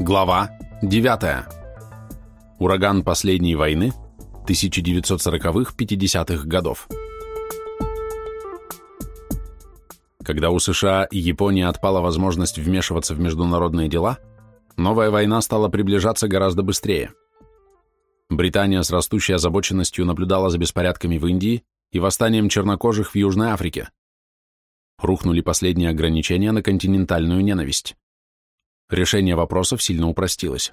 Глава 9. Ураган последней войны 1940-50-х годов. Когда у США и Японии отпала возможность вмешиваться в международные дела, новая война стала приближаться гораздо быстрее. Британия с растущей озабоченностью наблюдала за беспорядками в Индии и восстанием чернокожих в Южной Африке. Рухнули последние ограничения на континентальную ненависть. Решение вопросов сильно упростилось.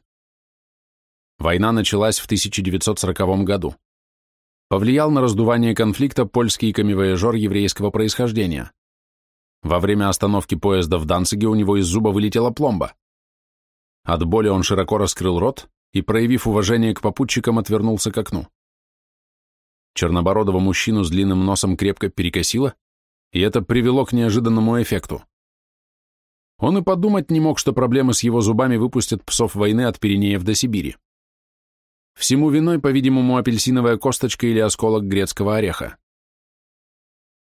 Война началась в 1940 году. Повлиял на раздувание конфликта польский камевояжер еврейского происхождения. Во время остановки поезда в Данциге у него из зуба вылетела пломба. От боли он широко раскрыл рот и, проявив уважение к попутчикам, отвернулся к окну. Чернобородого мужчину с длинным носом крепко перекосило, и это привело к неожиданному эффекту. Он и подумать не мог, что проблемы с его зубами выпустят псов войны от Пиренеев до Сибири. Всему виной, по-видимому, апельсиновая косточка или осколок грецкого ореха.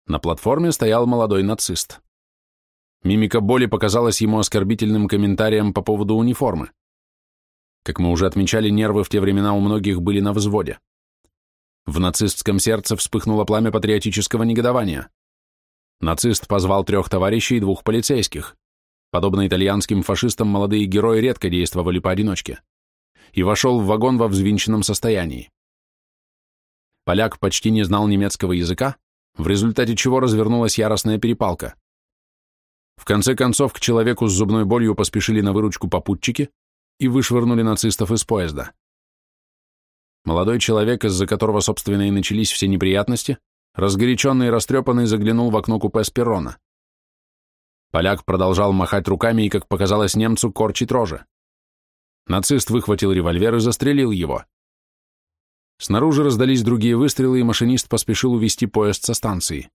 На платформе стоял молодой нацист. Мимика боли показалась ему оскорбительным комментарием по поводу униформы. Как мы уже отмечали, нервы в те времена у многих были на взводе. В нацистском сердце вспыхнуло пламя патриотического негодования. Нацист позвал трех товарищей и двух полицейских. Подобно итальянским фашистам, молодые герои редко действовали поодиночке. И вошел в вагон во взвинченном состоянии. Поляк почти не знал немецкого языка, в результате чего развернулась яростная перепалка. В конце концов, к человеку с зубной болью поспешили на выручку попутчики и вышвырнули нацистов из поезда. Молодой человек, из-за которого, собственно, и начались все неприятности, разгоряченный и растрепанный, заглянул в окно купе с. Поляк продолжал махать руками и, как показалось немцу, корчить рожи. Нацист выхватил револьвер и застрелил его. Снаружи раздались другие выстрелы, и машинист поспешил увести поезд со станции.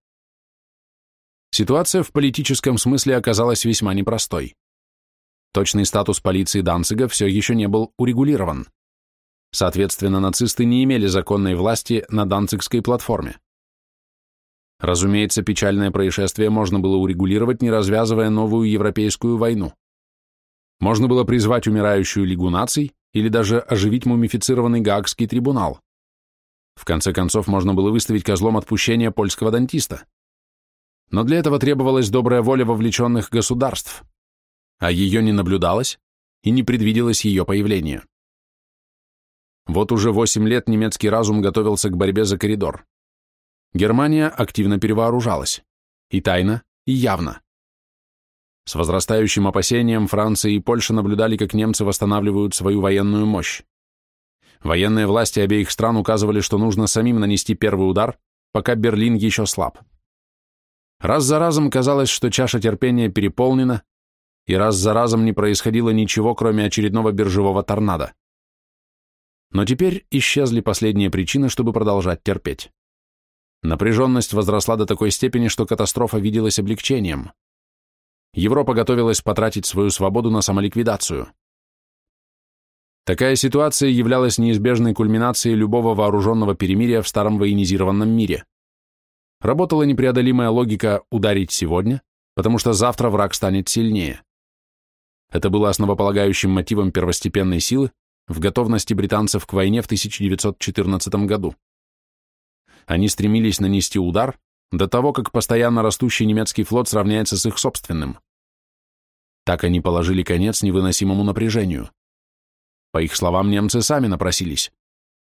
Ситуация в политическом смысле оказалась весьма непростой. Точный статус полиции Данцига все еще не был урегулирован. Соответственно, нацисты не имели законной власти на данцигской платформе. Разумеется, печальное происшествие можно было урегулировать, не развязывая новую европейскую войну. Можно было призвать умирающую Лигу наций или даже оживить мумифицированный Гаагский трибунал. В конце концов, можно было выставить козлом отпущения польского дантиста. Но для этого требовалась добрая воля вовлеченных государств, а ее не наблюдалось и не предвиделось ее появление. Вот уже восемь лет немецкий разум готовился к борьбе за коридор. Германия активно перевооружалась. И тайно, и явно. С возрастающим опасением Франция и Польша наблюдали, как немцы восстанавливают свою военную мощь. Военные власти обеих стран указывали, что нужно самим нанести первый удар, пока Берлин еще слаб. Раз за разом казалось, что чаша терпения переполнена, и раз за разом не происходило ничего, кроме очередного биржевого торнадо. Но теперь исчезли последние причины, чтобы продолжать терпеть. Напряженность возросла до такой степени, что катастрофа виделась облегчением. Европа готовилась потратить свою свободу на самоликвидацию. Такая ситуация являлась неизбежной кульминацией любого вооруженного перемирия в старом военизированном мире. Работала непреодолимая логика «ударить сегодня», потому что завтра враг станет сильнее. Это было основополагающим мотивом первостепенной силы в готовности британцев к войне в 1914 году. Они стремились нанести удар до того, как постоянно растущий немецкий флот сравняется с их собственным. Так они положили конец невыносимому напряжению. По их словам, немцы сами напросились.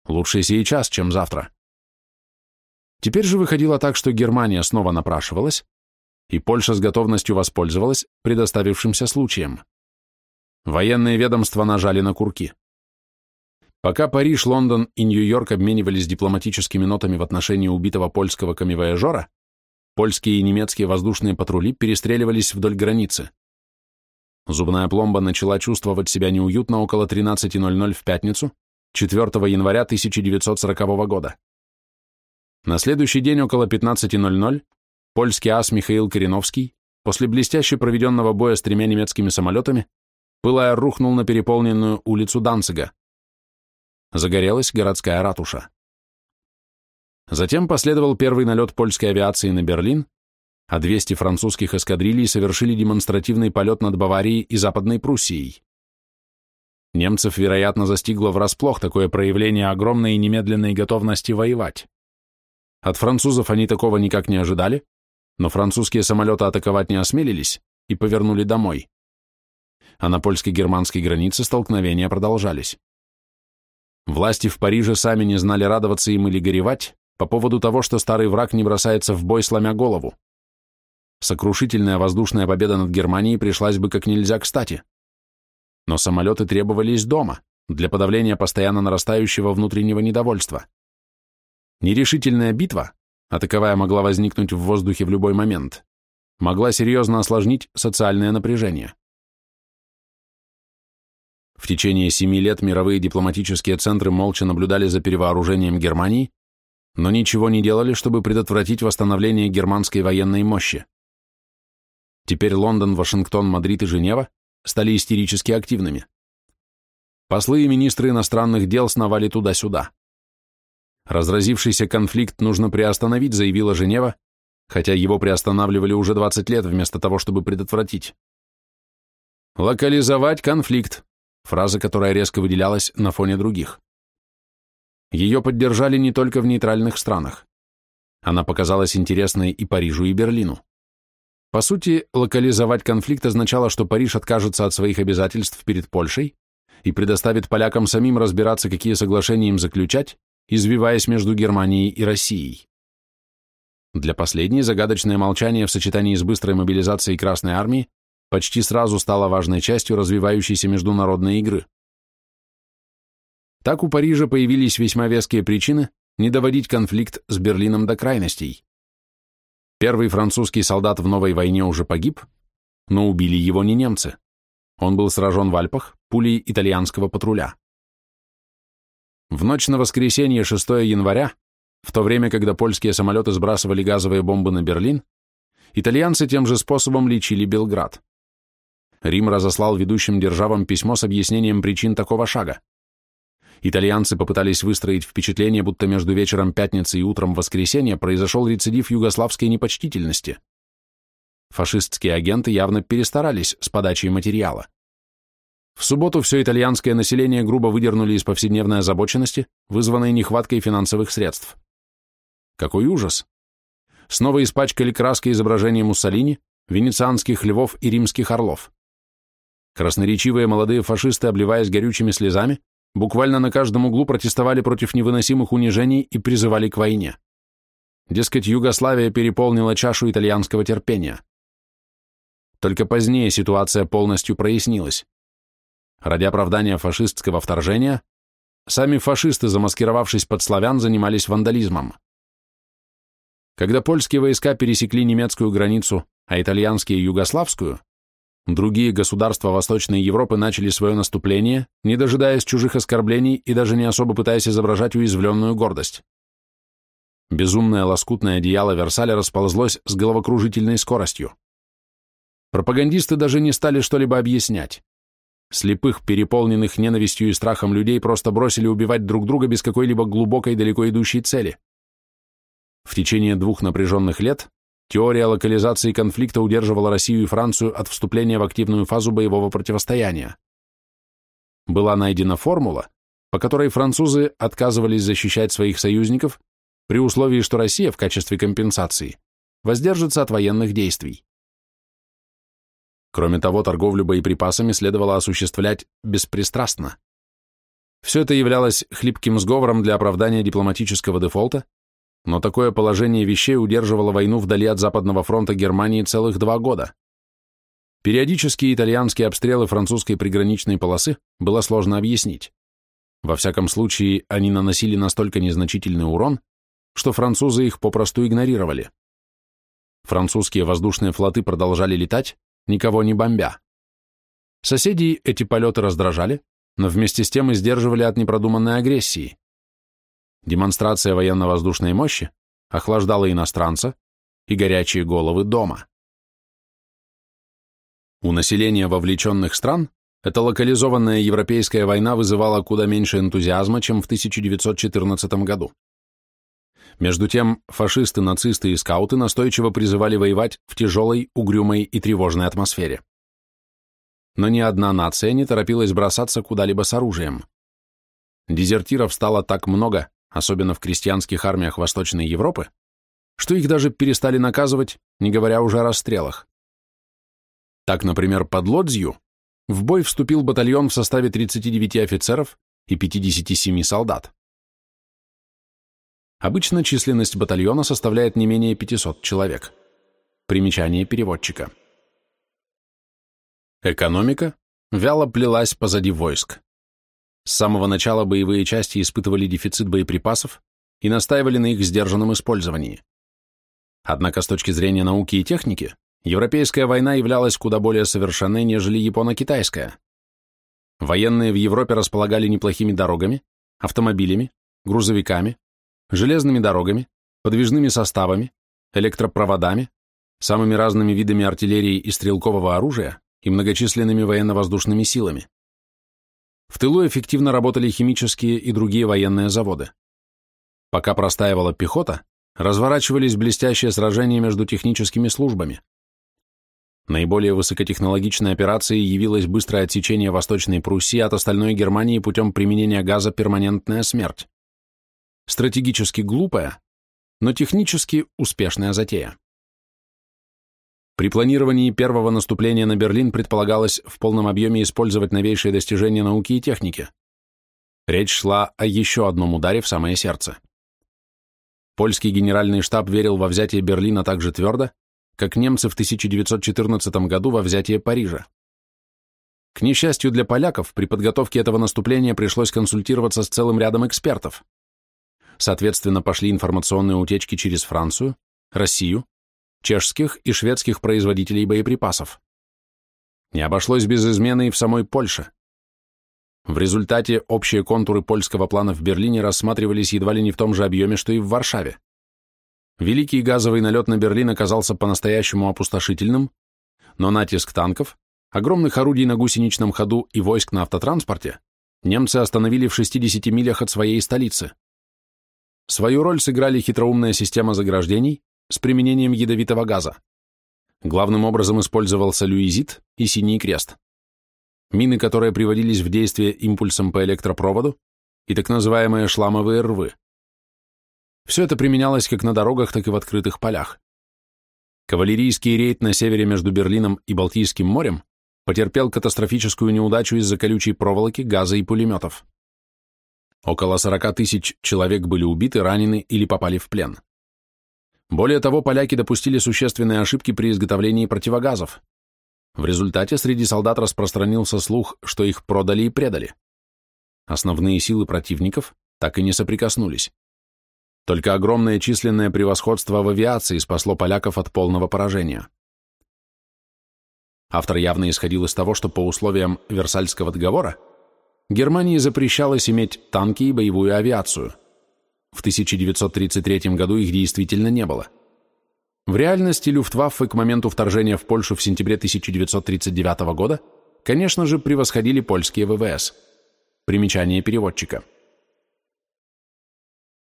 Лучше сейчас, чем завтра. Теперь же выходило так, что Германия снова напрашивалась, и Польша с готовностью воспользовалась предоставившимся случаем. Военные ведомства нажали на курки. Пока Париж, Лондон и Нью-Йорк обменивались дипломатическими нотами в отношении убитого польского камевояжера, польские и немецкие воздушные патрули перестреливались вдоль границы. Зубная пломба начала чувствовать себя неуютно около 13.00 в пятницу, 4 января 1940 года. На следующий день около 15.00 польский ас Михаил Кореновский после блестяще проведенного боя с тремя немецкими самолетами, пылая рухнул на переполненную улицу Данцига. Загорелась городская ратуша. Затем последовал первый налет польской авиации на Берлин, а 200 французских эскадрилий совершили демонстративный полет над Баварией и Западной Пруссией. Немцев, вероятно, застигло врасплох такое проявление огромной и немедленной готовности воевать. От французов они такого никак не ожидали, но французские самолеты атаковать не осмелились и повернули домой. А на польско-германской границе столкновения продолжались. Власти в Париже сами не знали радоваться им или горевать по поводу того, что старый враг не бросается в бой, сломя голову. Сокрушительная воздушная победа над Германией пришлась бы как нельзя кстати. Но самолеты требовались дома, для подавления постоянно нарастающего внутреннего недовольства. Нерешительная битва, а таковая могла возникнуть в воздухе в любой момент, могла серьезно осложнить социальное напряжение. В течение семи лет мировые дипломатические центры молча наблюдали за перевооружением Германии, но ничего не делали, чтобы предотвратить восстановление германской военной мощи. Теперь Лондон, Вашингтон, Мадрид и Женева стали истерически активными. Послы и министры иностранных дел сновали туда-сюда. Разразившийся конфликт нужно приостановить, заявила Женева, хотя его приостанавливали уже 20 лет вместо того, чтобы предотвратить. Локализовать конфликт, фраза, которая резко выделялась на фоне других. Ее поддержали не только в нейтральных странах. Она показалась интересной и Парижу, и Берлину. По сути, локализовать конфликт означало, что Париж откажется от своих обязательств перед Польшей и предоставит полякам самим разбираться, какие соглашения им заключать, извиваясь между Германией и Россией. Для последней загадочное молчание в сочетании с быстрой мобилизацией Красной Армии почти сразу стала важной частью развивающейся международной игры. Так у Парижа появились весьма веские причины не доводить конфликт с Берлином до крайностей. Первый французский солдат в новой войне уже погиб, но убили его не немцы. Он был сражен в Альпах пулей итальянского патруля. В ночь на воскресенье 6 января, в то время, когда польские самолеты сбрасывали газовые бомбы на Берлин, итальянцы тем же способом лечили Белград. Рим разослал ведущим державам письмо с объяснением причин такого шага. Итальянцы попытались выстроить впечатление, будто между вечером пятницы и утром воскресенья произошел рецидив югославской непочтительности. Фашистские агенты явно перестарались с подачей материала. В субботу все итальянское население грубо выдернули из повседневной озабоченности, вызванной нехваткой финансовых средств. Какой ужас! Снова испачкали краской изображения Муссолини, венецианских львов и римских орлов. Красноречивые молодые фашисты, обливаясь горючими слезами, буквально на каждом углу протестовали против невыносимых унижений и призывали к войне. Дескать, Югославия переполнила чашу итальянского терпения. Только позднее ситуация полностью прояснилась. Ради оправдания фашистского вторжения, сами фашисты, замаскировавшись под славян, занимались вандализмом. Когда польские войска пересекли немецкую границу, а итальянские – югославскую, Другие государства Восточной Европы начали свое наступление, не дожидаясь чужих оскорблений и даже не особо пытаясь изображать уязвленную гордость. Безумное лоскутное одеяло Версаля расползлось с головокружительной скоростью. Пропагандисты даже не стали что-либо объяснять. Слепых, переполненных ненавистью и страхом людей просто бросили убивать друг друга без какой-либо глубокой далеко идущей цели. В течение двух напряженных лет Теория локализации конфликта удерживала Россию и Францию от вступления в активную фазу боевого противостояния. Была найдена формула, по которой французы отказывались защищать своих союзников при условии, что Россия в качестве компенсации воздержится от военных действий. Кроме того, торговлю боеприпасами следовало осуществлять беспристрастно. Все это являлось хлипким сговором для оправдания дипломатического дефолта но такое положение вещей удерживало войну вдали от Западного фронта Германии целых два года. Периодические итальянские обстрелы французской приграничной полосы было сложно объяснить. Во всяком случае, они наносили настолько незначительный урон, что французы их попросту игнорировали. Французские воздушные флоты продолжали летать, никого не бомбя. Соседей эти полеты раздражали, но вместе с тем и сдерживали от непродуманной агрессии. Демонстрация военно-воздушной мощи охлаждала иностранца и горячие головы дома. У населения вовлеченных стран эта локализованная европейская война вызывала куда меньше энтузиазма, чем в 1914 году. Между тем, фашисты, нацисты и скауты настойчиво призывали воевать в тяжелой, угрюмой и тревожной атмосфере. но ни одна нация не торопилась бросаться куда-либо с оружием. Дезертиров стало так много, особенно в крестьянских армиях Восточной Европы, что их даже перестали наказывать, не говоря уже о расстрелах. Так, например, под Лодзью в бой вступил батальон в составе 39 офицеров и 57 солдат. Обычно численность батальона составляет не менее 500 человек. Примечание переводчика. Экономика вяло плелась позади войск. С самого начала боевые части испытывали дефицит боеприпасов и настаивали на их сдержанном использовании. Однако с точки зрения науки и техники, европейская война являлась куда более совершенной, нежели японо-китайская. Военные в Европе располагали неплохими дорогами, автомобилями, грузовиками, железными дорогами, подвижными составами, электропроводами, самыми разными видами артиллерии и стрелкового оружия и многочисленными военно-воздушными силами. В тылу эффективно работали химические и другие военные заводы. Пока простаивала пехота, разворачивались блестящие сражения между техническими службами. Наиболее высокотехнологичной операцией явилось быстрое отсечение Восточной Пруссии от остальной Германии путем применения газа «Перманентная смерть». Стратегически глупая, но технически успешная затея. При планировании первого наступления на Берлин предполагалось в полном объеме использовать новейшие достижения науки и техники. Речь шла о еще одном ударе в самое сердце. Польский генеральный штаб верил во взятие Берлина так же твердо, как немцы в 1914 году во взятие Парижа. К несчастью для поляков, при подготовке этого наступления пришлось консультироваться с целым рядом экспертов. Соответственно, пошли информационные утечки через Францию, Россию, чешских и шведских производителей боеприпасов. Не обошлось без измены и в самой Польше. В результате общие контуры польского плана в Берлине рассматривались едва ли не в том же объеме, что и в Варшаве. Великий газовый налет на Берлин оказался по-настоящему опустошительным, но натиск танков, огромных орудий на гусеничном ходу и войск на автотранспорте немцы остановили в 60 милях от своей столицы. Свою роль сыграли хитроумная система заграждений, с применением ядовитого газа. Главным образом использовался люизит и синий крест. Мины, которые приводились в действие импульсом по электропроводу, и так называемые шламовые рвы. Все это применялось как на дорогах, так и в открытых полях. Кавалерийский рейд на севере между Берлином и Балтийским морем потерпел катастрофическую неудачу из-за колючей проволоки, газа и пулеметов. Около 40 тысяч человек были убиты, ранены или попали в плен. Более того, поляки допустили существенные ошибки при изготовлении противогазов. В результате среди солдат распространился слух, что их продали и предали. Основные силы противников так и не соприкоснулись. Только огромное численное превосходство в авиации спасло поляков от полного поражения. Автор явно исходил из того, что по условиям Версальского договора Германии запрещалось иметь танки и боевую авиацию – в 1933 году их действительно не было. В реальности Люфтваффе к моменту вторжения в Польшу в сентябре 1939 года, конечно же, превосходили польские ВВС. Примечание переводчика.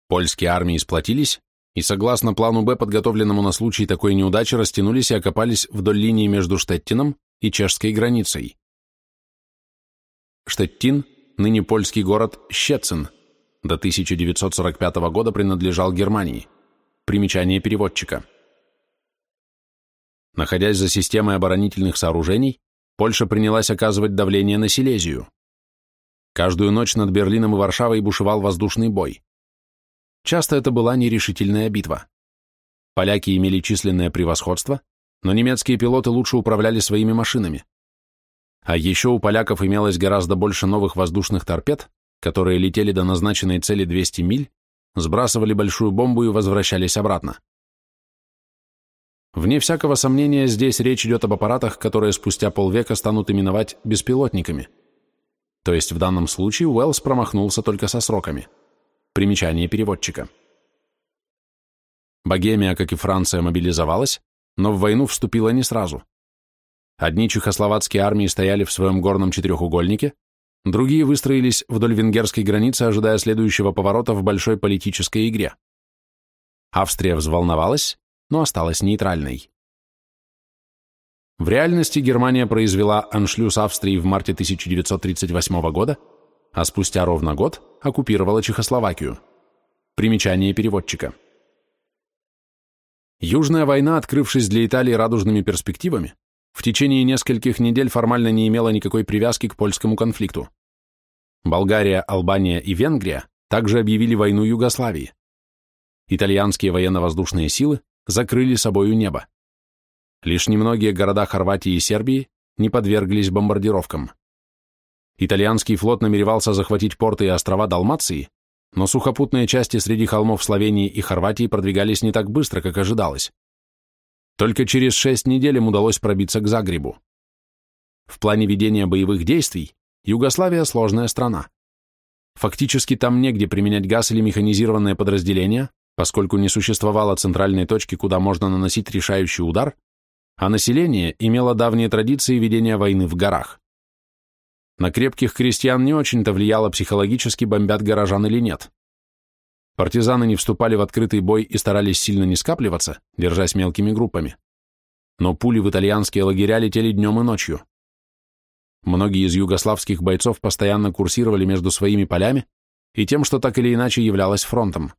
Польские армии сплотились и, согласно плану Б, подготовленному на случай такой неудачи, растянулись и окопались вдоль линии между Штеттином и чешской границей. Штеттин – ныне польский город Щецин – до 1945 года принадлежал Германии. Примечание переводчика. Находясь за системой оборонительных сооружений, Польша принялась оказывать давление на Силезию. Каждую ночь над Берлином и Варшавой бушевал воздушный бой. Часто это была нерешительная битва. Поляки имели численное превосходство, но немецкие пилоты лучше управляли своими машинами. А еще у поляков имелось гораздо больше новых воздушных торпед, которые летели до назначенной цели 200 миль, сбрасывали большую бомбу и возвращались обратно. Вне всякого сомнения, здесь речь идет об аппаратах, которые спустя полвека станут именовать беспилотниками. То есть в данном случае Уэллс промахнулся только со сроками. Примечание переводчика. Богемия, как и Франция, мобилизовалась, но в войну вступила не сразу. Одни чехословацкие армии стояли в своем горном четырехугольнике, Другие выстроились вдоль венгерской границы, ожидая следующего поворота в большой политической игре. Австрия взволновалась, но осталась нейтральной. В реальности Германия произвела аншлюз Австрии в марте 1938 года, а спустя ровно год оккупировала Чехословакию. Примечание переводчика. Южная война, открывшись для Италии радужными перспективами, в течение нескольких недель формально не имела никакой привязки к польскому конфликту. Болгария, Албания и Венгрия также объявили войну Югославии. Итальянские военно-воздушные силы закрыли собою небо. Лишь немногие города Хорватии и Сербии не подверглись бомбардировкам. Итальянский флот намеревался захватить порты и острова Далмации, но сухопутные части среди холмов Словении и Хорватии продвигались не так быстро, как ожидалось. Только через шесть недель им удалось пробиться к Загребу. В плане ведения боевых действий Югославия – сложная страна. Фактически там негде применять газ или механизированное подразделение, поскольку не существовало центральной точки, куда можно наносить решающий удар, а население имело давние традиции ведения войны в горах. На крепких крестьян не очень-то влияло психологически, бомбят горожан или нет. Партизаны не вступали в открытый бой и старались сильно не скапливаться, держась мелкими группами. Но пули в итальянские лагеря летели днем и ночью. Многие из югославских бойцов постоянно курсировали между своими полями и тем, что так или иначе являлось фронтом.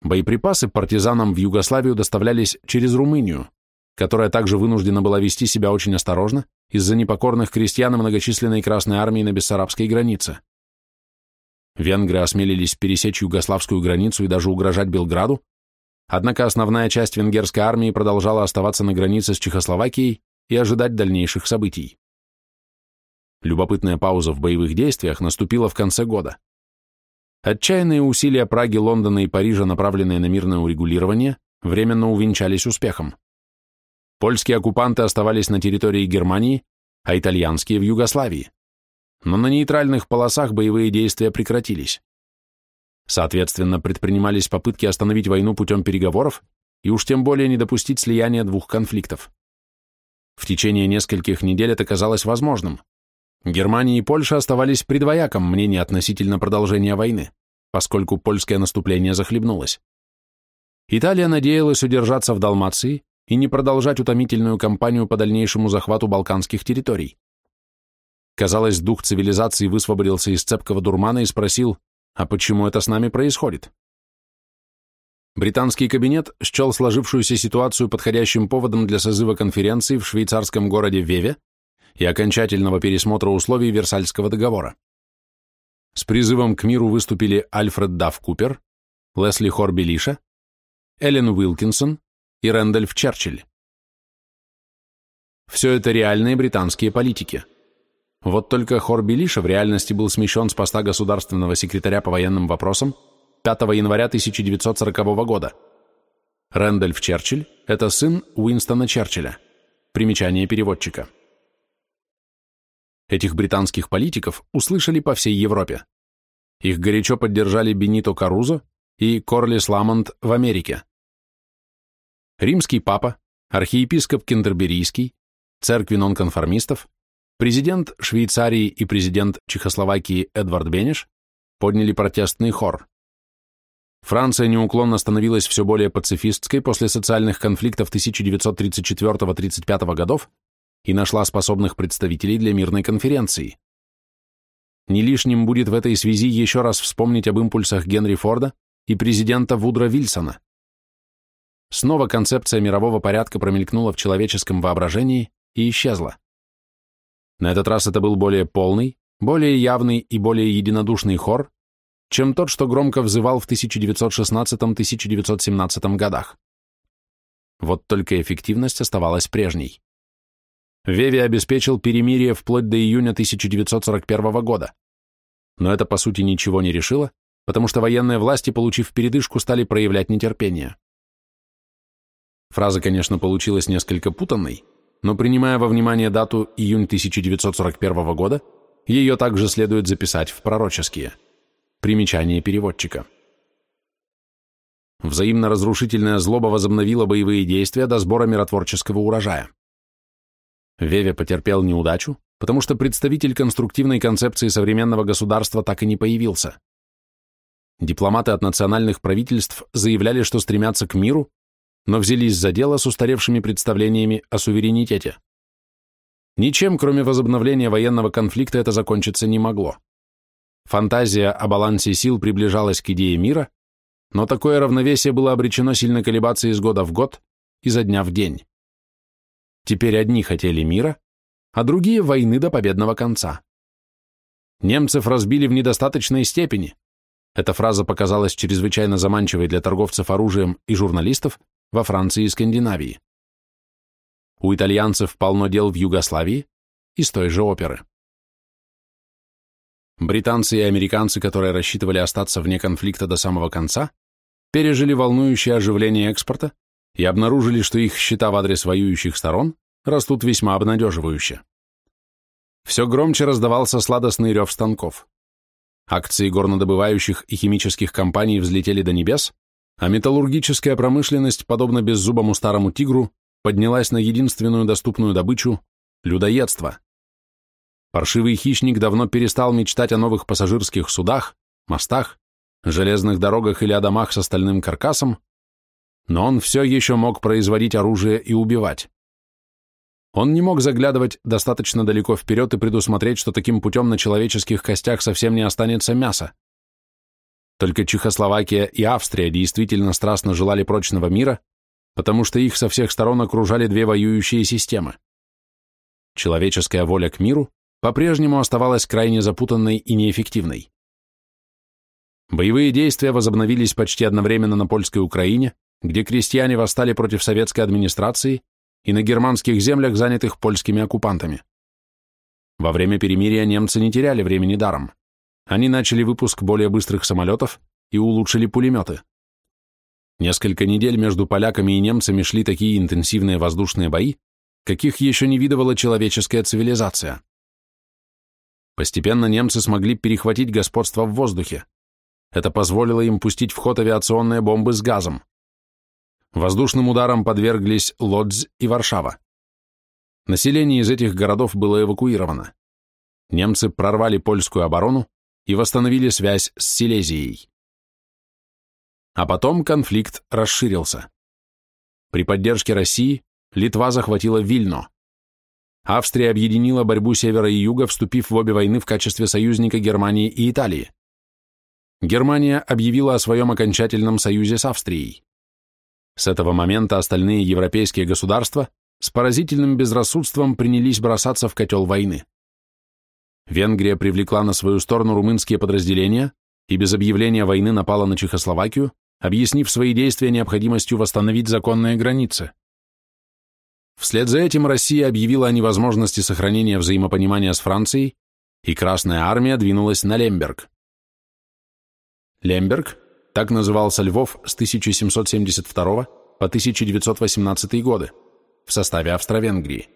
Боеприпасы партизанам в Югославию доставлялись через Румынию, которая также вынуждена была вести себя очень осторожно из-за непокорных крестьян и многочисленной Красной Армии на бессарабской границе. Венгры осмелились пересечь югославскую границу и даже угрожать Белграду, однако основная часть венгерской армии продолжала оставаться на границе с Чехословакией и ожидать дальнейших событий. Любопытная пауза в боевых действиях наступила в конце года. Отчаянные усилия Праги, Лондона и Парижа, направленные на мирное урегулирование, временно увенчались успехом. Польские оккупанты оставались на территории Германии, а итальянские в Югославии. Но на нейтральных полосах боевые действия прекратились. Соответственно, предпринимались попытки остановить войну путем переговоров и уж тем более не допустить слияния двух конфликтов. В течение нескольких недель это казалось возможным. Германия и Польша оставались при мнении относительно продолжения войны, поскольку польское наступление захлебнулось. Италия надеялась удержаться в Далмации и не продолжать утомительную кампанию по дальнейшему захвату балканских территорий. Казалось, дух цивилизации высвободился из цепкого дурмана и спросил, а почему это с нами происходит? Британский кабинет счел сложившуюся ситуацию подходящим поводом для созыва конференции в швейцарском городе Веве и окончательного пересмотра условий Версальского договора. С призывом к миру выступили Альфред Дафф Купер, Лесли Хорби Лиша, Эллен Уилкинсон и Рэндольф Черчилль. Все это реальные британские политики. Вот только Хорби Лиша в реальности был смещен с поста государственного секретаря по военным вопросам 5 января 1940 года. Рэндольф Черчилль – это сын Уинстона Черчилля. Примечание переводчика. Этих британских политиков услышали по всей Европе. Их горячо поддержали Бенито Карузо и Корлис Ламонт в Америке. Римский папа, архиепископ Кентерберийский, церкви нонконформистов, президент Швейцарии и президент Чехословакии Эдвард Бенеш подняли протестный хор. Франция неуклонно становилась все более пацифистской после социальных конфликтов 1934-35 годов и нашла способных представителей для мирной конференции. Не лишним будет в этой связи еще раз вспомнить об импульсах Генри Форда и президента Вудро Вильсона. Снова концепция мирового порядка промелькнула в человеческом воображении и исчезла. На этот раз это был более полный, более явный и более единодушный хор, чем тот, что громко взывал в 1916-1917 годах. Вот только эффективность оставалась прежней. Веви обеспечил перемирие вплоть до июня 1941 года. Но это, по сути, ничего не решило, потому что военные власти, получив передышку, стали проявлять нетерпение. Фраза, конечно, получилась несколько путанной, но принимая во внимание дату июнь 1941 года, ее также следует записать в пророческие. Примечание переводчика. Взаимно разрушительная злоба возобновила боевые действия до сбора миротворческого урожая. Веве потерпел неудачу, потому что представитель конструктивной концепции современного государства так и не появился. Дипломаты от национальных правительств заявляли, что стремятся к миру, но взялись за дело с устаревшими представлениями о суверенитете. Ничем, кроме возобновления военного конфликта, это закончиться не могло. Фантазия о балансе сил приближалась к идее мира, но такое равновесие было обречено сильно колебаться из года в год, изо дня в день. Теперь одни хотели мира, а другие – войны до победного конца. Немцев разбили в недостаточной степени. Эта фраза показалась чрезвычайно заманчивой для торговцев оружием и журналистов во Франции и Скандинавии. У итальянцев полно дел в Югославии из той же оперы. Британцы и американцы, которые рассчитывали остаться вне конфликта до самого конца, пережили волнующее оживление экспорта и обнаружили, что их счета в адрес воюющих сторон растут весьма обнадеживающе. Все громче раздавался сладостный рев станков. Акции горнодобывающих и химических компаний взлетели до небес, а металлургическая промышленность, подобно беззубому старому тигру, поднялась на единственную доступную добычу – людоедство. Паршивый хищник давно перестал мечтать о новых пассажирских судах, мостах, железных дорогах или о домах с остальным каркасом, но он все еще мог производить оружие и убивать. Он не мог заглядывать достаточно далеко вперед и предусмотреть, что таким путем на человеческих костях совсем не останется мяса. Только Чехословакия и Австрия действительно страстно желали прочного мира, потому что их со всех сторон окружали две воюющие системы. Человеческая воля к миру по-прежнему оставалась крайне запутанной и неэффективной. Боевые действия возобновились почти одновременно на польской Украине, где крестьяне восстали против советской администрации и на германских землях, занятых польскими оккупантами. Во время перемирия немцы не теряли времени даром. Они начали выпуск более быстрых самолетов и улучшили пулеметы. Несколько недель между поляками и немцами шли такие интенсивные воздушные бои, каких еще не видывала человеческая цивилизация. Постепенно немцы смогли перехватить господство в воздухе. Это позволило им пустить в ход авиационные бомбы с газом. Воздушным ударом подверглись Лодзь и Варшава. Население из этих городов было эвакуировано. Немцы прорвали польскую оборону и восстановили связь с Силезией. А потом конфликт расширился. При поддержке России Литва захватила Вильно. Австрия объединила борьбу севера и юга, вступив в обе войны в качестве союзника Германии и Италии. Германия объявила о своем окончательном союзе с Австрией. С этого момента остальные европейские государства с поразительным безрассудством принялись бросаться в котел войны. Венгрия привлекла на свою сторону румынские подразделения и без объявления войны напала на Чехословакию, объяснив свои действия необходимостью восстановить законные границы. Вслед за этим Россия объявила о невозможности сохранения взаимопонимания с Францией, и Красная Армия двинулась на Лемберг. Лемберг так назывался Львов с 1772 по 1918 годы в составе Австро-Венгрии,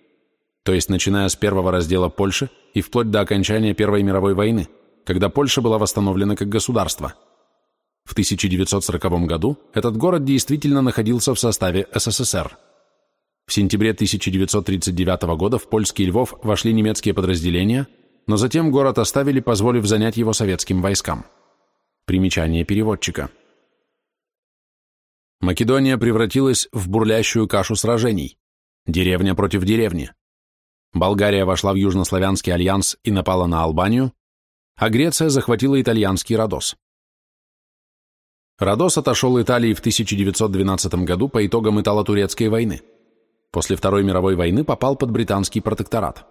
то есть начиная с первого раздела Польши и вплоть до окончания Первой мировой войны, когда Польша была восстановлена как государство. В 1940 году этот город действительно находился в составе СССР. В сентябре 1939 года в польский Львов вошли немецкие подразделения, но затем город оставили, позволив занять его советским войскам. Примечание переводчика. Македония превратилась в бурлящую кашу сражений. Деревня против деревни. Болгария вошла в Южнославянский альянс и напала на Албанию, а Греция захватила итальянский Родос. Родос отошел Италии в 1912 году по итогам Итало-Турецкой войны. После Второй мировой войны попал под британский протекторат.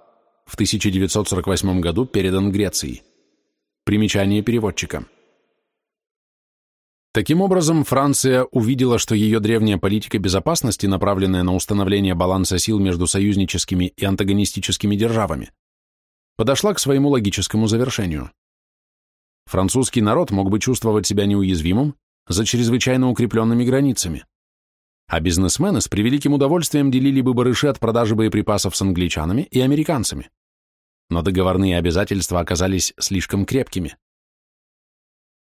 В 1948 году передан Греции. Примечание переводчика. Таким образом, Франция увидела, что ее древняя политика безопасности, направленная на установление баланса сил между союзническими и антагонистическими державами, подошла к своему логическому завершению. Французский народ мог бы чувствовать себя неуязвимым за чрезвычайно укрепленными границами, а бизнесмены с превеликим удовольствием делили бы барыши от продажи боеприпасов с англичанами и американцами. Но договорные обязательства оказались слишком крепкими.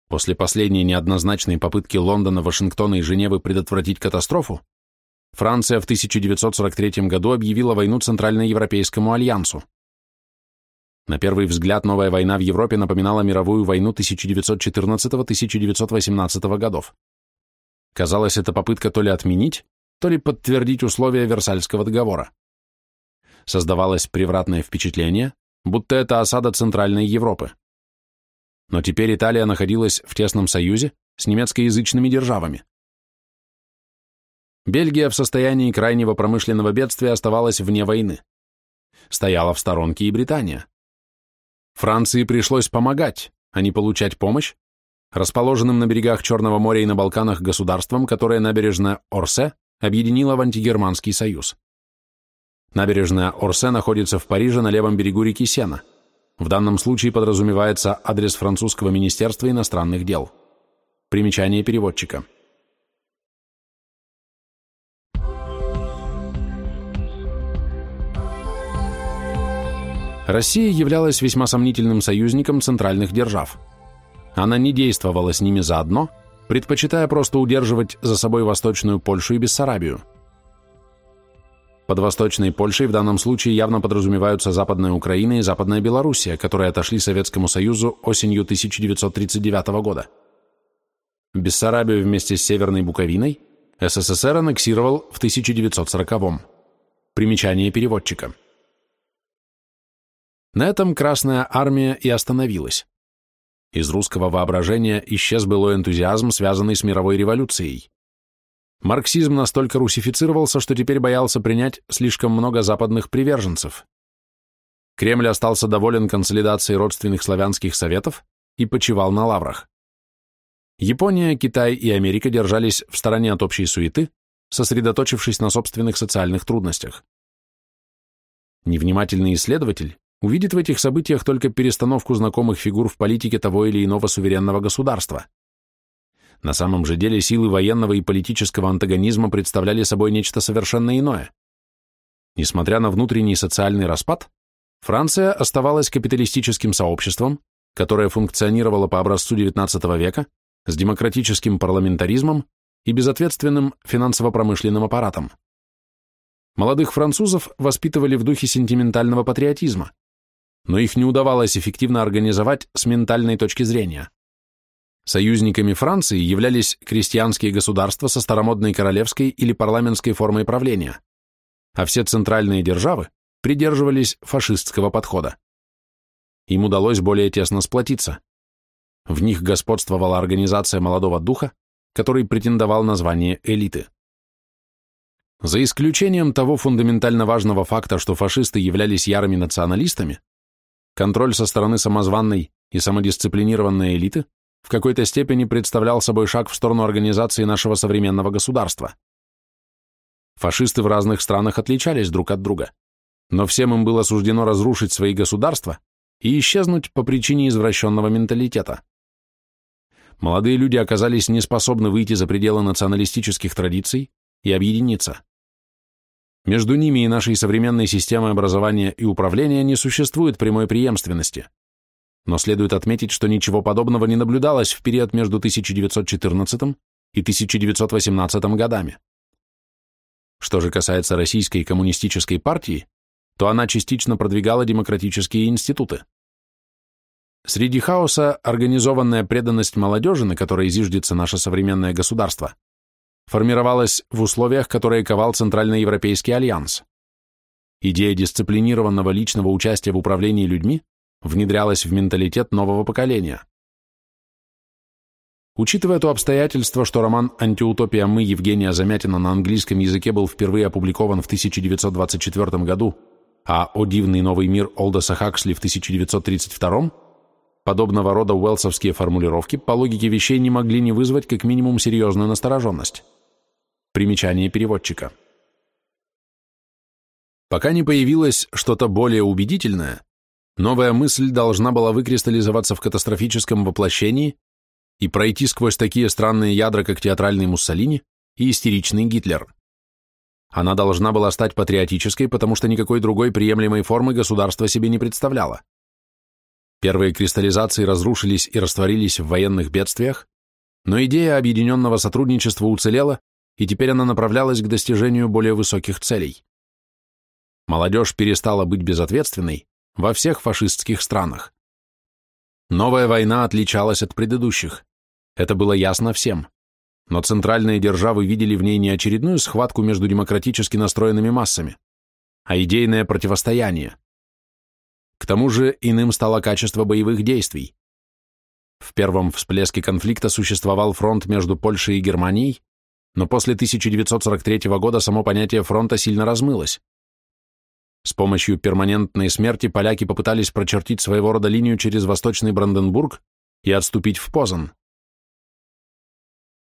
После последней неоднозначной попытки Лондона, Вашингтона и Женевы предотвратить катастрофу, Франция в 1943 году объявила войну Центральноевропейскому альянсу. На первый взгляд новая война в Европе напоминала мировую войну 1914-1918 годов. Казалось, это попытка то ли отменить, то ли подтвердить условия Версальского договора. Создавалось превратное впечатление, будто это осада Центральной Европы. Но теперь Италия находилась в тесном союзе с немецкоязычными державами. Бельгия в состоянии крайнего промышленного бедствия оставалась вне войны. Стояла в сторонке и Британия. Франции пришлось помогать, а не получать помощь, расположенным на берегах Черного моря и на Балканах государствам, которое набережная Орсе объединила в антигерманский союз. Набережная Орсе находится в Париже на левом берегу реки Сена. В данном случае подразумевается адрес французского министерства иностранных дел. Примечание переводчика. Россия являлась весьма сомнительным союзником центральных держав. Она не действовала с ними заодно, предпочитая просто удерживать за собой Восточную Польшу и Бессарабию. Под Восточной Польшей в данном случае явно подразумеваются Западная Украина и Западная Белоруссия, которые отошли Советскому Союзу осенью 1939 года. Бессарабию вместе с Северной Буковиной СССР аннексировал в 1940-м. Примечание переводчика. На этом Красная Армия и остановилась. Из русского воображения исчез былой энтузиазм, связанный с мировой революцией. Марксизм настолько русифицировался, что теперь боялся принять слишком много западных приверженцев. Кремль остался доволен консолидацией родственных славянских советов и почивал на лаврах. Япония, Китай и Америка держались в стороне от общей суеты, сосредоточившись на собственных социальных трудностях. Невнимательный исследователь увидит в этих событиях только перестановку знакомых фигур в политике того или иного суверенного государства. На самом же деле силы военного и политического антагонизма представляли собой нечто совершенно иное. Несмотря на внутренний социальный распад, Франция оставалась капиталистическим сообществом, которое функционировало по образцу XIX века с демократическим парламентаризмом и безответственным финансово-промышленным аппаратом. Молодых французов воспитывали в духе сентиментального патриотизма, но их не удавалось эффективно организовать с ментальной точки зрения. Союзниками Франции являлись крестьянские государства со старомодной королевской или парламентской формой правления, а все центральные державы придерживались фашистского подхода. Им удалось более тесно сплотиться. В них господствовала организация молодого духа, который претендовал на звание элиты. За исключением того фундаментально важного факта, что фашисты являлись ярыми националистами, Контроль со стороны самозванной и самодисциплинированной элиты в какой-то степени представлял собой шаг в сторону организации нашего современного государства. Фашисты в разных странах отличались друг от друга, но всем им было суждено разрушить свои государства и исчезнуть по причине извращенного менталитета. Молодые люди оказались неспособны выйти за пределы националистических традиций и объединиться. Между ними и нашей современной системой образования и управления не существует прямой преемственности. Но следует отметить, что ничего подобного не наблюдалось в период между 1914 и 1918 годами. Что же касается Российской коммунистической партии, то она частично продвигала демократические институты. Среди хаоса организованная преданность молодежи, на которой зиждется наше современное государство, формировалась в условиях, которые ковал Центральноевропейский альянс. Идея дисциплинированного личного участия в управлении людьми внедрялась в менталитет нового поколения. Учитывая то обстоятельство, что роман «Антиутопия мы» Евгения Замятина на английском языке был впервые опубликован в 1924 году, а «О дивный новый мир» Олдоса Хаксли в 1932, подобного рода уэлсовские формулировки по логике вещей не могли не вызвать как минимум серьезную настороженность. Примечание переводчика. Пока не появилось что-то более убедительное, новая мысль должна была выкристаллизоваться в катастрофическом воплощении и пройти сквозь такие странные ядра, как театральный Муссолини и истеричный Гитлер. Она должна была стать патриотической, потому что никакой другой приемлемой формы государство себе не представляло. Первые кристаллизации разрушились и растворились в военных бедствиях, но идея объединенного сотрудничества уцелела и теперь она направлялась к достижению более высоких целей. Молодежь перестала быть безответственной во всех фашистских странах. Новая война отличалась от предыдущих. Это было ясно всем. но центральные державы видели в ней не очередную схватку между демократически настроенными массами, а идейное противостояние. К тому же иным стало качество боевых действий. В первом всплеске конфликта существовал фронт между Польшей и Германией, но после 1943 года само понятие фронта сильно размылось. С помощью перманентной смерти поляки попытались прочертить своего рода линию через Восточный Бранденбург и отступить в Позан.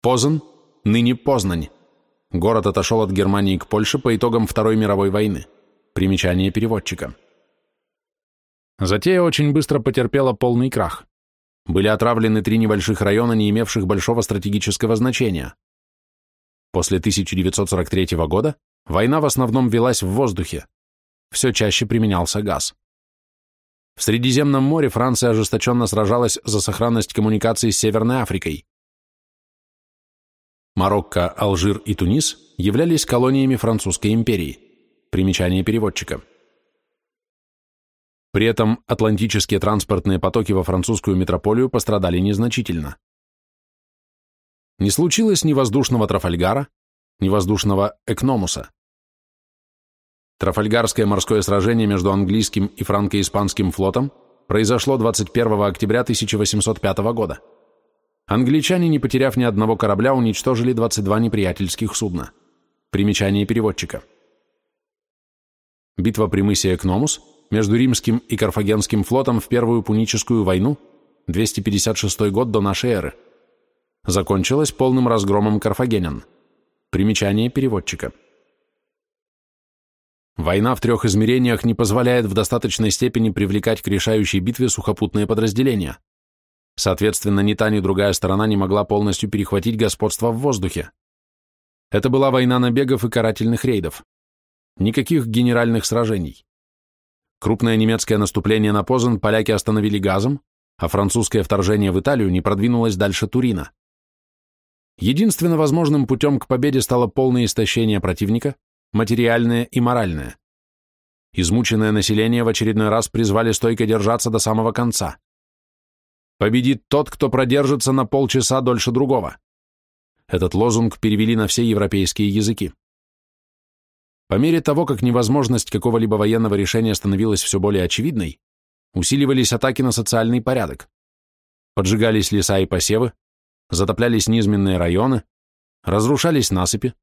Позан, ныне Познань. Город отошел от Германии к Польше по итогам Второй мировой войны. Примечание переводчика. Затея очень быстро потерпела полный крах. Были отравлены три небольших района, не имевших большого стратегического значения. После 1943 года война в основном велась в воздухе. Все чаще применялся газ. В Средиземном море Франция ожесточенно сражалась за сохранность коммуникаций с Северной Африкой. Марокко, Алжир и Тунис являлись колониями Французской империи. Примечание переводчика. При этом атлантические транспортные потоки во французскую метрополию пострадали незначительно. Не случилось ни воздушного Трафальгара, ни воздушного Экномуса. Трафальгарское морское сражение между английским и франко-испанским флотом произошло 21 октября 1805 года. Англичане, не потеряв ни одного корабля, уничтожили 22 неприятельских судна. Примечание переводчика. Битва при мысе Экномус между римским и карфагенским флотом в Первую Пуническую войну, 256 год до нашей эры, закончилась полным разгромом карфагенян. Примечание переводчика. Война в трех измерениях не позволяет в достаточной степени привлекать к решающей битве сухопутные подразделения. Соответственно, ни та, ни другая сторона не могла полностью перехватить господство в воздухе. Это была война набегов и карательных рейдов. Никаких генеральных сражений. Крупное немецкое наступление на Позан поляки остановили газом, а французское вторжение в Италию не продвинулось дальше Турина. Единственно возможным путем к победе стало полное истощение противника, материальное и моральное. Измученное население в очередной раз призвали стойко держаться до самого конца. Победит тот, кто продержится на полчаса дольше другого. Этот лозунг перевели на все европейские языки. По мере того, как невозможность какого-либо военного решения становилась все более очевидной, усиливались атаки на социальный порядок. Поджигались леса и посевы, затоплялись низменные районы, разрушались насыпи,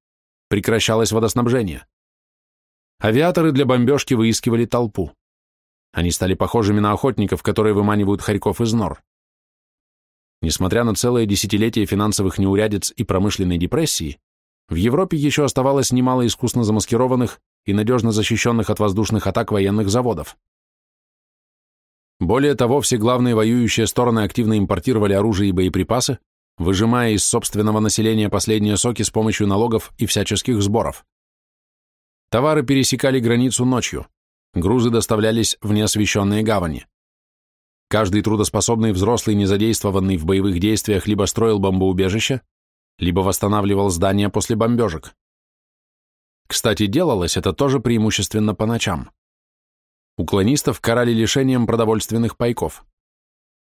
прекращалось водоснабжение. Авиаторы для бомбежки выискивали толпу. Они стали похожими на охотников, которые выманивают хорьков из нор. Несмотря на целое десятилетие финансовых неурядиц и промышленной депрессии, в Европе еще оставалось немало искусно замаскированных и надежно защищенных от воздушных атак военных заводов. Более того, все главные воюющие стороны активно импортировали оружие и боеприпасы, выжимая из собственного населения последние соки с помощью налогов и всяческих сборов. Товары пересекали границу ночью, грузы доставлялись в неосвещенные гавани. Каждый трудоспособный взрослый, не задействованный в боевых действиях, либо строил бомбоубежище, либо восстанавливал здания после бомбежек. Кстати, делалось это тоже преимущественно по ночам. Уклонистов карали лишением продовольственных пайков.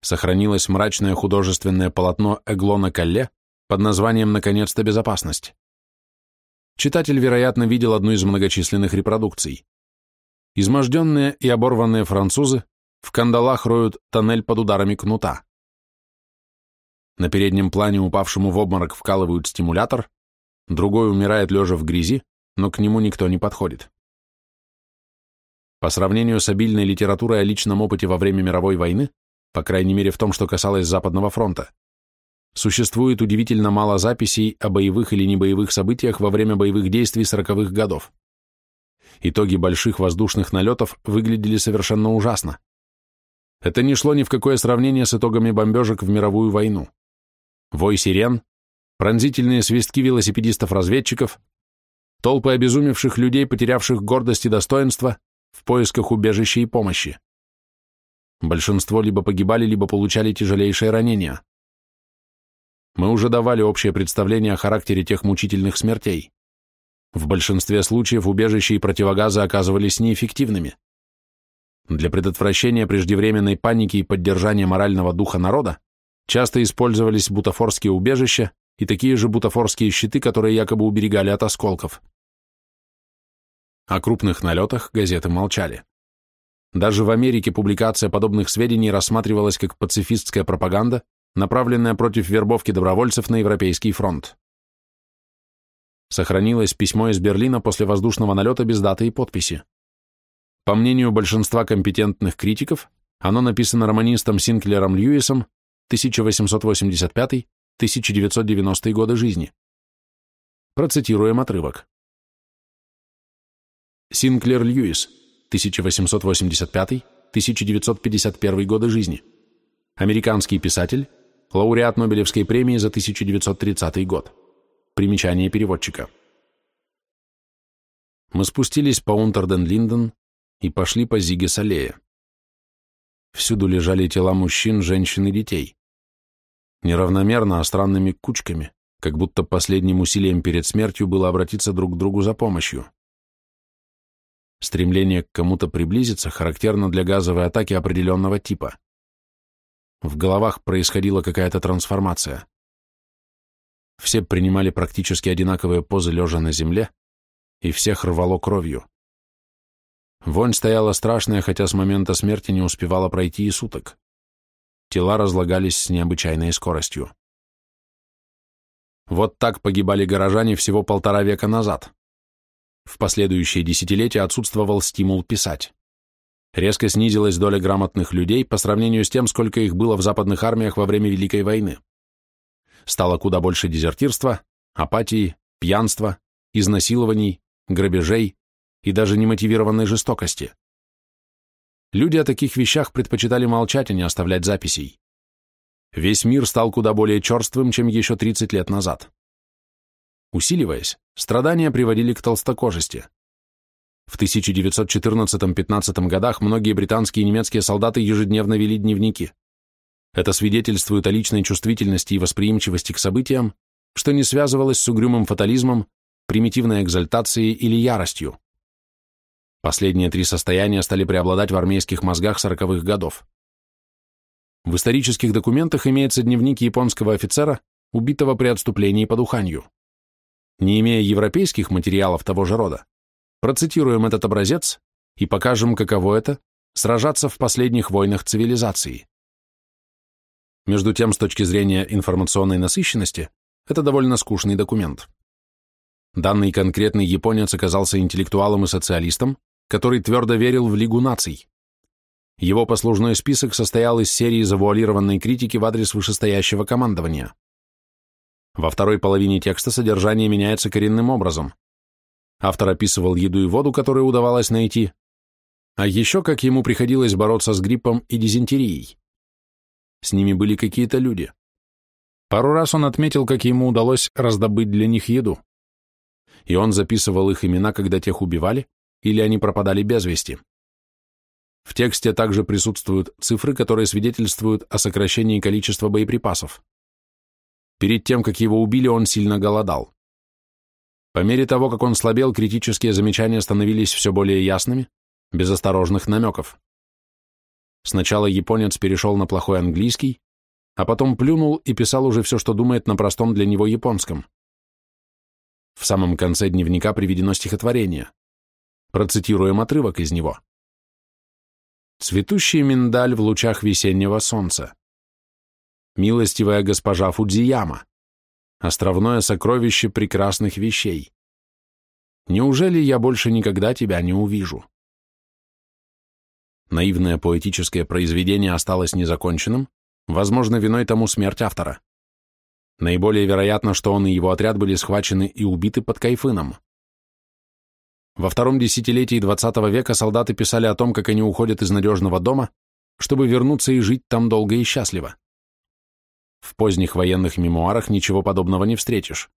Сохранилось мрачное художественное полотно Эглона Калле под названием «Наконец-то безопасность». Читатель, вероятно, видел одну из многочисленных репродукций. Изможденные и оборванные французы в кандалах роют тоннель под ударами кнута. На переднем плане упавшему в обморок вкалывают стимулятор, другой умирает лежа в грязи, но к нему никто не подходит. По сравнению с обильной литературой о личном опыте во время мировой войны, по крайней мере в том, что касалось Западного фронта, существует удивительно мало записей о боевых или небоевых событиях во время боевых действий сороковых годов. Итоги больших воздушных налетов выглядели совершенно ужасно. Это не шло ни в какое сравнение с итогами бомбежек в мировую войну. Вой сирен, пронзительные свистки велосипедистов-разведчиков, толпы обезумевших людей, потерявших гордость и достоинство, в поисках убежища и помощи. Большинство либо погибали, либо получали тяжелейшие ранения. Мы уже давали общее представление о характере тех мучительных смертей. В большинстве случаев убежища и противогазы оказывались неэффективными. Для предотвращения преждевременной паники и поддержания морального духа народа часто использовались бутафорские убежища и такие же бутафорские щиты, которые якобы уберегали от осколков. О крупных налетах газеты молчали. Даже в Америке публикация подобных сведений рассматривалась как пацифистская пропаганда, направленная против вербовки добровольцев на Европейский фронт. Сохранилось письмо из Берлина после воздушного налета без даты и подписи. По мнению большинства компетентных критиков, оно написано романистом Синклером Льюисом 1885-1990 годы жизни. Процитируем отрывок. Синклер Льюис, 1885-1951 годы жизни. Американский писатель, лауреат Нобелевской премии за 1930 год. Примечание переводчика. Мы спустились по Унтерден-Линден и пошли по Зиге-Салее. Всюду лежали тела мужчин, женщин и детей. Неравномерно, а странными кучками, как будто последним усилием перед смертью было обратиться друг к другу за помощью. Стремление к кому-то приблизиться характерно для газовой атаки определенного типа. В головах происходила какая-то трансформация. Все принимали практически одинаковые позы лежа на земле, и всех рвало кровью. Вонь стояла страшная, хотя с момента смерти не успевала пройти и суток. Тела разлагались с необычайной скоростью. Вот так погибали горожане всего полтора века назад. В последующие десятилетия отсутствовал стимул писать. Резко снизилась доля грамотных людей по сравнению с тем, сколько их было в западных армиях во время Великой войны. Стало куда больше дезертирства, апатии, пьянства, изнасилований, грабежей и даже немотивированной жестокости. Люди о таких вещах предпочитали молчать, а не оставлять записей. Весь мир стал куда более черствым, чем еще 30 лет назад. Усиливаясь, страдания приводили к толстокожести. В 1914-15 годах многие британские и немецкие солдаты ежедневно вели дневники. Это свидетельствует о личной чувствительности и восприимчивости к событиям, что не связывалось с угрюмым фатализмом, примитивной экзальтацией или яростью. Последние три состояния стали преобладать в армейских мозгах сороковых годов. В исторических документах имеется дневник японского офицера, убитого при отступлении под Уханью. Не имея европейских материалов того же рода, процитируем этот образец и покажем, каково это – сражаться в последних войнах цивилизации. Между тем, с точки зрения информационной насыщенности, это довольно скучный документ. Данный конкретный японец оказался интеллектуалом и социалистом, который твердо верил в Лигу наций. Его послужной список состоял из серии завуалированной критики в адрес вышестоящего командования. Во второй половине текста содержание меняется коренным образом. Автор описывал еду и воду, которые удавалось найти, а еще как ему приходилось бороться с гриппом и дизентерией. С ними были какие-то люди. Пару раз он отметил, как ему удалось раздобыть для них еду. И он записывал их имена, когда тех убивали, или они пропадали без вести. В тексте также присутствуют цифры, которые свидетельствуют о сокращении количества боеприпасов. Перед тем, как его убили, он сильно голодал. По мере того, как он слабел, критические замечания становились все более ясными, без осторожных намеков. Сначала японец перешел на плохой английский, а потом плюнул и писал уже все, что думает на простом для него японском. В самом конце дневника приведено стихотворение. Процитируем отрывок из него. «Цветущий миндаль в лучах весеннего солнца милостивая госпожа Фудзияма, островное сокровище прекрасных вещей. Неужели я больше никогда тебя не увижу? Наивное поэтическое произведение осталось незаконченным, возможно, виной тому смерть автора. Наиболее вероятно, что он и его отряд были схвачены и убиты под Кайфыном. Во втором десятилетии XX века солдаты писали о том, как они уходят из надежного дома, чтобы вернуться и жить там долго и счастливо. В поздних военных мемуарах ничего подобного не встретишь.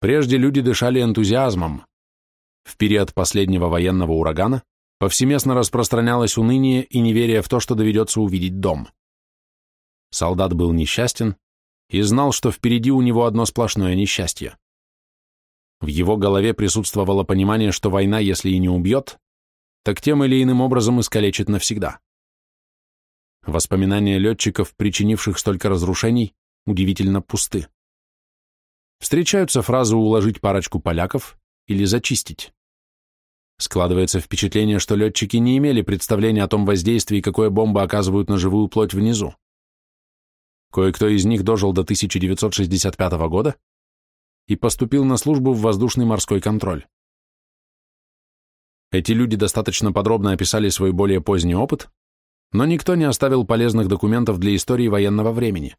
Прежде люди дышали энтузиазмом. В период последнего военного урагана повсеместно распространялось уныние и неверие в то, что доведется увидеть дом. Солдат был несчастен и знал, что впереди у него одно сплошное несчастье. В его голове присутствовало понимание, что война, если и не убьет, так тем или иным образом искалечит навсегда. Воспоминания летчиков, причинивших столько разрушений, удивительно пусты. встречаются фразы «уложить парочку поляков» или «зачистить». Складывается впечатление, что летчики не имели представления о том воздействии, какое бомбы оказывают на живую плоть внизу. Кое-кто из них дожил до 1965 года и поступил на службу в воздушный морской контроль. Эти люди достаточно подробно описали свой более поздний опыт, но никто не оставил полезных документов для истории военного времени.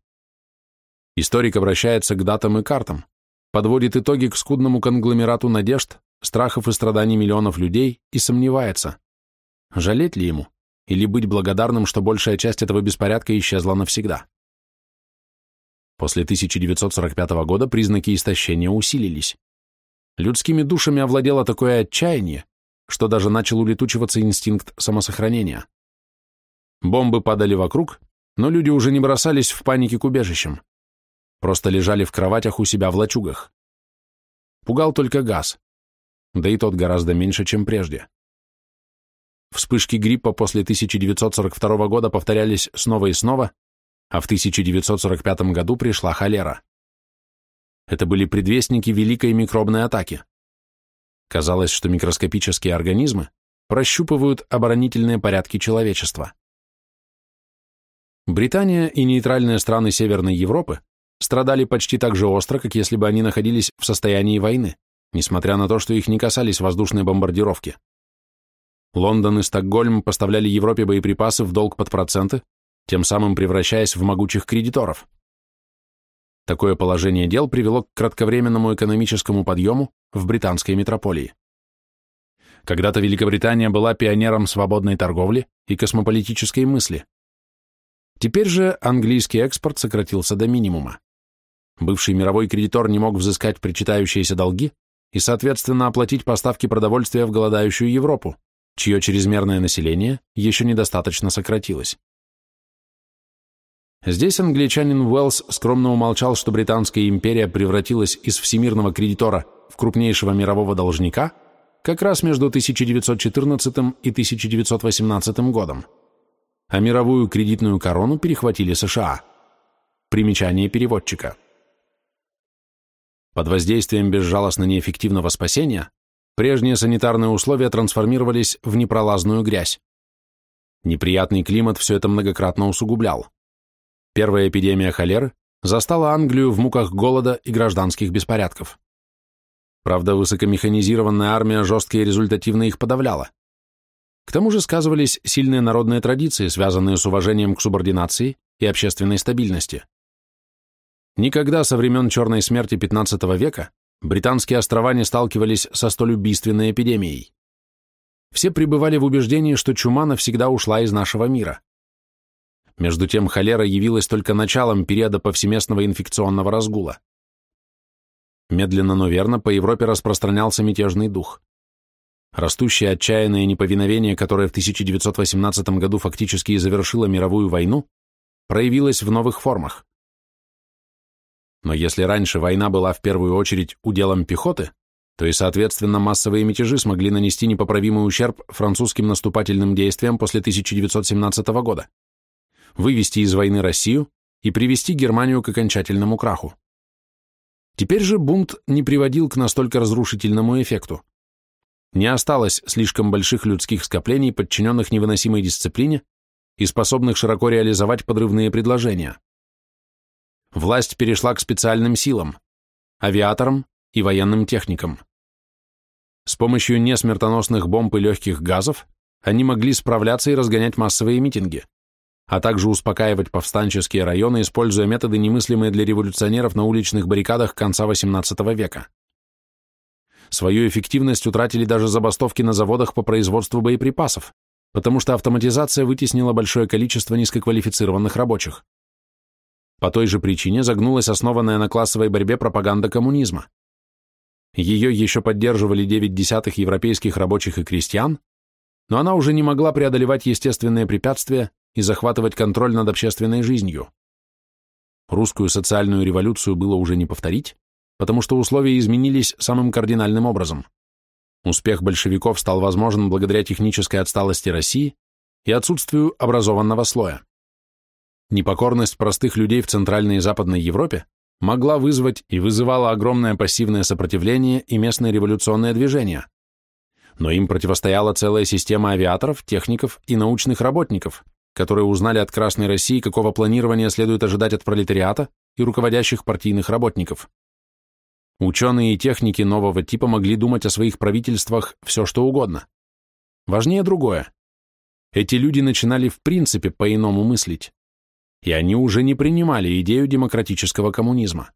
Историк обращается к датам и картам, подводит итоги к скудному конгломерату надежд, страхов и страданий миллионов людей и сомневается, жалеть ли ему или быть благодарным, что большая часть этого беспорядка исчезла навсегда. После 1945 года признаки истощения усилились. Людскими душами овладело такое отчаяние, что даже начал улетучиваться инстинкт самосохранения. Бомбы падали вокруг, но люди уже не бросались в панике к убежищам. Просто лежали в кроватях у себя в лачугах. Пугал только газ да и тот гораздо меньше, чем прежде. Вспышки гриппа после 1942 года повторялись снова и снова, а в 1945 году пришла холера. Это были предвестники великой микробной атаки. Казалось, что микроскопические организмы прощупывают оборонительные порядки человечества. Британия и нейтральные страны Северной Европы страдали почти так же остро, как если бы они находились в состоянии войны несмотря на то, что их не касались воздушные бомбардировки. Лондон и Стокгольм поставляли Европе боеприпасы в долг под проценты, тем самым превращаясь в могучих кредиторов. Такое положение дел привело к кратковременному экономическому подъему в британской метрополии. Когда-то Великобритания была пионером свободной торговли и космополитической мысли. Теперь же английский экспорт сократился до минимума. Бывший мировой кредитор не мог взыскать причитающиеся долги, и, соответственно, оплатить поставки продовольствия в голодающую Европу, чье чрезмерное население еще недостаточно сократилось. Здесь англичанин Уэллс скромно умолчал, что Британская империя превратилась из всемирного кредитора в крупнейшего мирового должника как раз между 1914 и 1918 годом, а мировую кредитную корону перехватили США. Примечание переводчика – под воздействием безжалостно неэффективного спасения прежние санитарные условия трансформировались в непролазную грязь. Неприятный климат все это многократно усугублял. Первая эпидемия холеры застала Англию в муках голода и гражданских беспорядков. Правда, высокомеханизированная армия жестко и результативно их подавляла. К тому же сказывались сильные народные традиции, связанные с уважением к субординации и общественной стабильности. Никогда со времен Черной смерти XV века британские острова не сталкивались со столь убийственной эпидемией. Все пребывали в убеждении, что чума навсегда ушла из нашего мира. Между тем холера явилась только началом периода повсеместного инфекционного разгула. Медленно, но верно по Европе распространялся мятежный дух. Растущее отчаянное неповиновение, которое в 1918 году фактически и завершило мировую войну, проявилось в новых формах. Но если раньше война была в первую очередь уделом пехоты, то и, соответственно, массовые мятежи смогли нанести непоправимый ущерб французским наступательным действиям после 1917 года, вывести из войны Россию и привести Германию к окончательному краху. Теперь же бунт не приводил к настолько разрушительному эффекту. Не осталось слишком больших людских скоплений, подчиненных невыносимой дисциплине и способных широко реализовать подрывные предложения власть перешла к специальным силам, авиаторам и военным техникам. С помощью несмертоносных бомб и легких газов они могли справляться и разгонять массовые митинги, а также успокаивать повстанческие районы, используя методы, немыслимые для революционеров на уличных баррикадах конца XVIII века. Свою эффективность утратили даже забастовки на заводах по производству боеприпасов, потому что автоматизация вытеснила большое количество низкоквалифицированных рабочих. По той же причине загнулась основанная на классовой борьбе пропаганда коммунизма. Ее еще поддерживали девять десятых европейских рабочих и крестьян, но она уже не могла преодолевать естественные препятствия и захватывать контроль над общественной жизнью. Русскую социальную революцию было уже не повторить, потому что условия изменились самым кардинальным образом. Успех большевиков стал возможен благодаря технической отсталости России и отсутствию образованного слоя. Непокорность простых людей в Центральной и Западной Европе могла вызвать и вызывала огромное пассивное сопротивление и местное революционное движение. Но им противостояла целая система авиаторов, техников и научных работников, которые узнали от Красной России, какого планирования следует ожидать от пролетариата и руководящих партийных работников. Ученые и техники нового типа могли думать о своих правительствах все, что угодно. Важнее другое. Эти люди начинали в принципе по-иному мыслить, и они уже не принимали идею демократического коммунизма.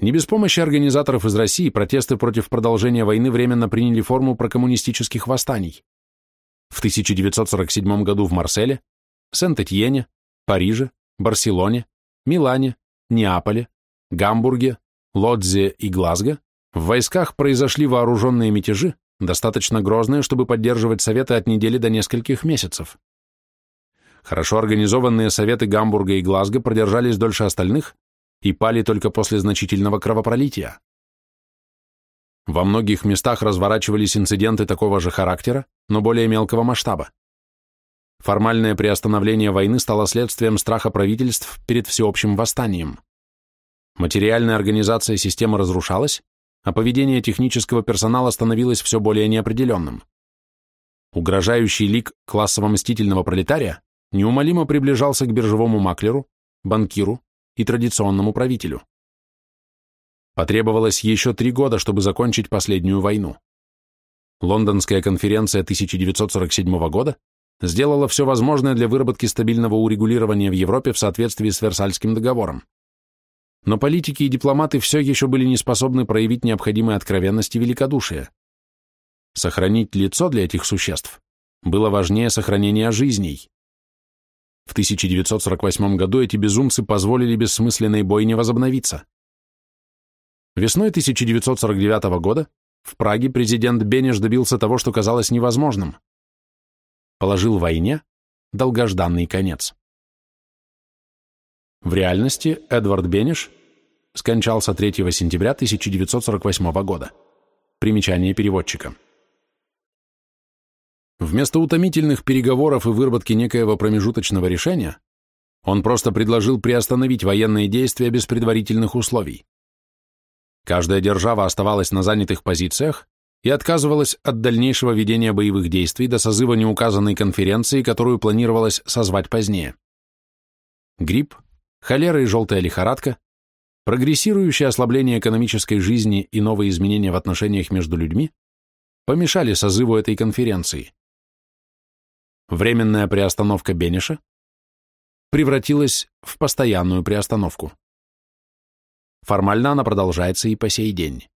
Не без помощи организаторов из России протесты против продолжения войны временно приняли форму прокоммунистических восстаний. В 1947 году в Марселе, Сент-Этьене, Париже, Барселоне, Милане, Неаполе, Гамбурге, Лодзе и Глазго в войсках произошли вооруженные мятежи, достаточно грозные, чтобы поддерживать советы от недели до нескольких месяцев. Хорошо организованные советы Гамбурга и Глазго продержались дольше остальных и пали только после значительного кровопролития. Во многих местах разворачивались инциденты такого же характера, но более мелкого масштаба. Формальное приостановление войны стало следствием страха правительств перед всеобщим восстанием. Материальная организация системы разрушалась, а поведение технического персонала становилось все более неопределенным. Угрожающий лик классово-мстительного пролетария неумолимо приближался к биржевому маклеру, банкиру и традиционному правителю. Потребовалось еще три года, чтобы закончить последнюю войну. Лондонская конференция 1947 года сделала все возможное для выработки стабильного урегулирования в Европе в соответствии с Версальским договором но политики и дипломаты все еще были не способны проявить необходимой откровенность и великодушие. Сохранить лицо для этих существ было важнее сохранения жизней. В 1948 году эти безумцы позволили бессмысленной бойне возобновиться. Весной 1949 года в Праге президент Бенеш добился того, что казалось невозможным. Положил войне долгожданный конец. В реальности Эдвард Бенеш скончался 3 сентября 1948 года. Примечание переводчика. Вместо утомительных переговоров и выработки некоего промежуточного решения он просто предложил приостановить военные действия без предварительных условий. Каждая держава оставалась на занятых позициях и отказывалась от дальнейшего ведения боевых действий до созыва неуказанной конференции, которую планировалось созвать позднее. Грипп, холера и желтая лихорадка, прогрессирующее ослабление экономической жизни и новые изменения в отношениях между людьми помешали созыву этой конференции. Временная приостановка Бенеша превратилась в постоянную приостановку. Формально она продолжается и по сей день.